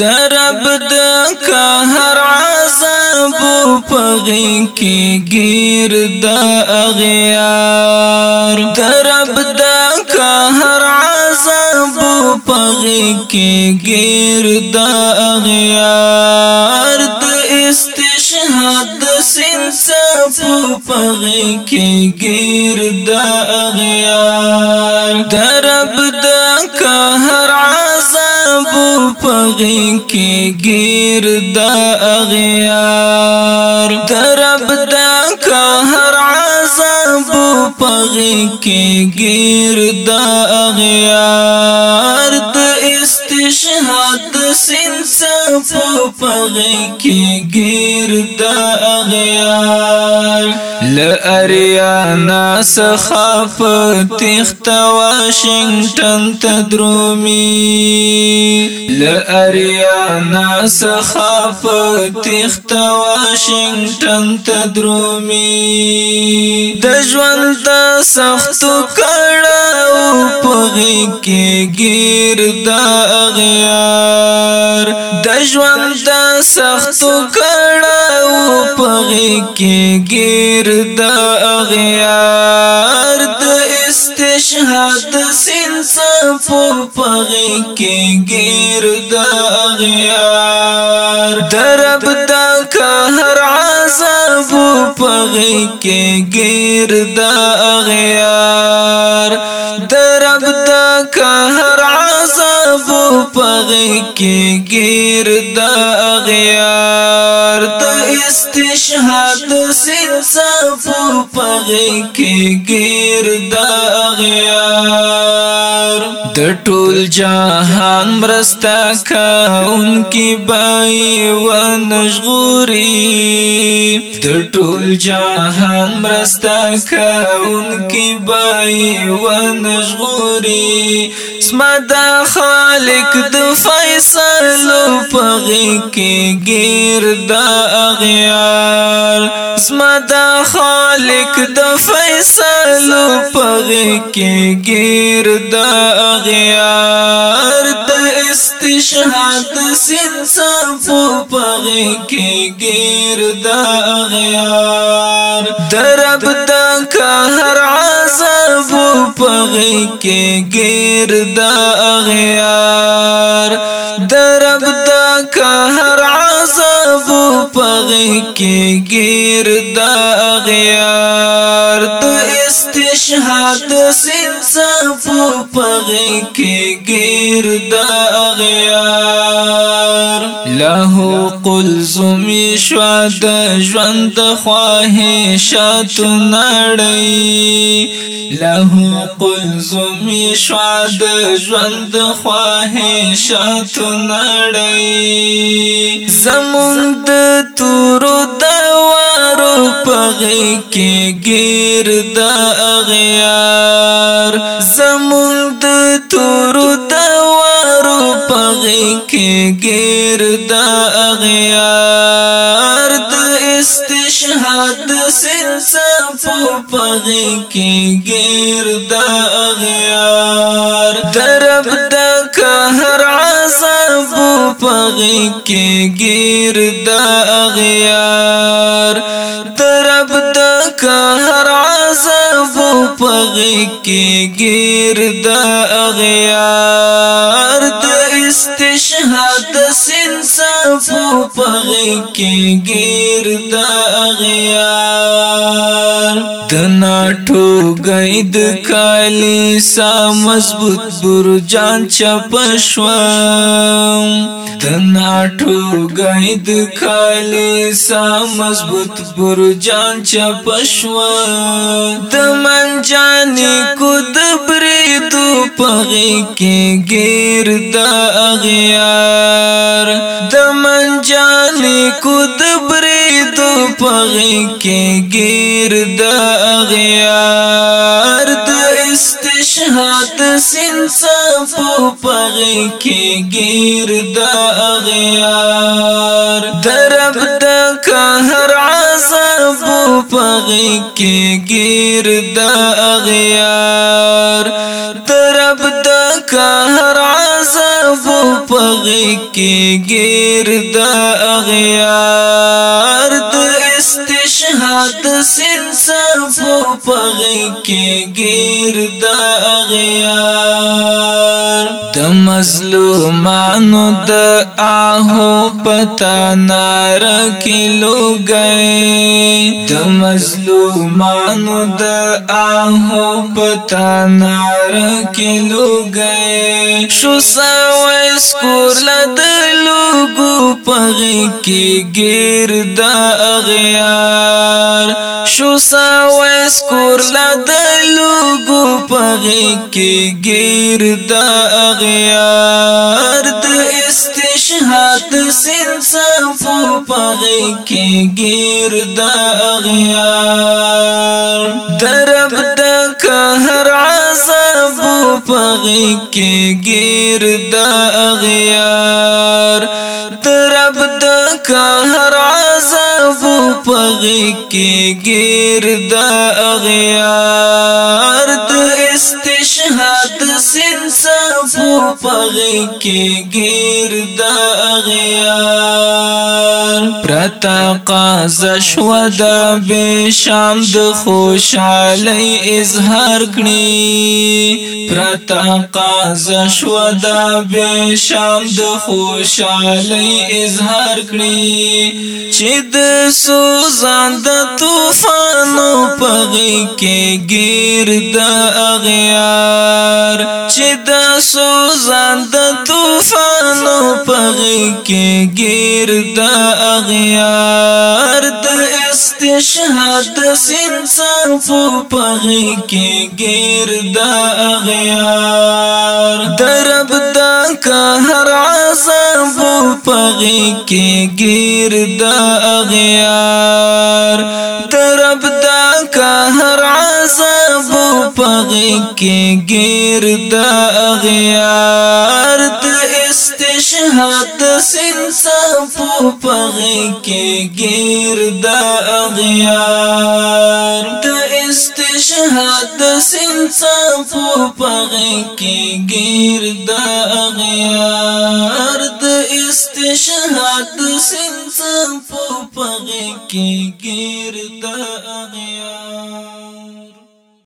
ترب د هر عذاب پغی کی گیر دا اغیار ترب د هر عذاب پغی کی گیر دا اغیار پغین کی گیر دا اغیار درب دا کهر عذاب پغین کی گیر دا اغیار دا استشهاد سنسا پغی کی گیر دا اغیار لأریانا سخاف تیخت واشنگٹن تدرومی لأریانا سخاف تیخت واشنگٹن تدرومی دجوان دا سختو کڑاو پغی کی گیر دا اغیار ژوند د سختو کړهو پغې کې گیر د اغیار د استشهاد سین صفو پغې کې گیر د اغیار درب د قهر عذاب پغې کې گیر د اغیار درب د قهر ابو پغی کی گیر دا اغیار دا استشهاد سنسا ابو پغی کی گیر دا اغیار د ټول جهان مرستا کاون کی بای و نشغوری د ټول جهان مرستا کاون کی بای و نشغوری قسمت خالق د فیصل پغی کې گیر د اغیار قسمت خالق د فیصل پغی کې گیر د اغیار د استشهاد سنسان په پغی کې گیر د اغیار درب د که غي کې ګرد اغيار درب دا قهر عذاب په غي کې ګرد اغيار د استشهاد سنصف په غي کې ګرد اغيار له قل سومی شوا د ژوند خواهشات نړۍ له قلزمی شوا د ژوند خواهشات نړۍ زمون د تورو دوارو پغې کې گیر د اغیار زمون د تورو دوارو پغې کې گیر حد سپو پغی کی گیر دا اغیار درب دا کهر عذاب پغی کی گیر دا اغیار درب دا کهر عذاب پغی کی گیر دا اغیار کې ګیر د اغیار د ناټو غید کالی سا مضبوط برجان چپشوام د ناټو غید کالی سا مضبوط برجان چپشوام د منجانی کو د بریدو پغی کې ګیر د اغیار د منجانی کو دبری دو پغی کی گیر دا اغیار دا استشهاد سنسا پو پغی کی گیر دا اغیار درب دا کهر عذاب پغی کی گیر دا اغیار کی گیر دا اغیار د استشهاد سن صفو پغی کی گیر دا غیار د مظلومانو د آهو پتا نار کلو گئے د مظلومانو د آهو پتا نار کلو گئے شو سوس کور لدلو گو پغی کی گیر دا غیار شو سوس ساوس لا د لوګو پغې کې ګرد اغیار د استشهاد سین صفو پغې کې ګرد اغیار درب د قهر عذاب پغې کې دا اغیار درب د قهر زبو پغی کی گیر دا اغیار د استشهاد سن زبو پغی کی گیر دا اغیار تقاضا شو د بشام د خوشحالي اظهار کړي پرتا قاضا شو د بشام د خوشحالي اظهار کړي چې د سوزان د طوفانو پغې کې گیر د اغیار چې د سوزان د طوفانو پغې کې گیر د اغیار بهار استشهاد سین صرف پغی گیر دا اغیار درب دا هر عذاب پغی گیر دا اغیار درب دا هر عذاب پغی گیر دا اغیار دست شهاد سنسا پو پغی کی گیر دا اغیار دا استشهاد سنسا پو پغی کی گیر دا اغیار دا استشهاد سنسا پو پغی کی گیر دا اغیار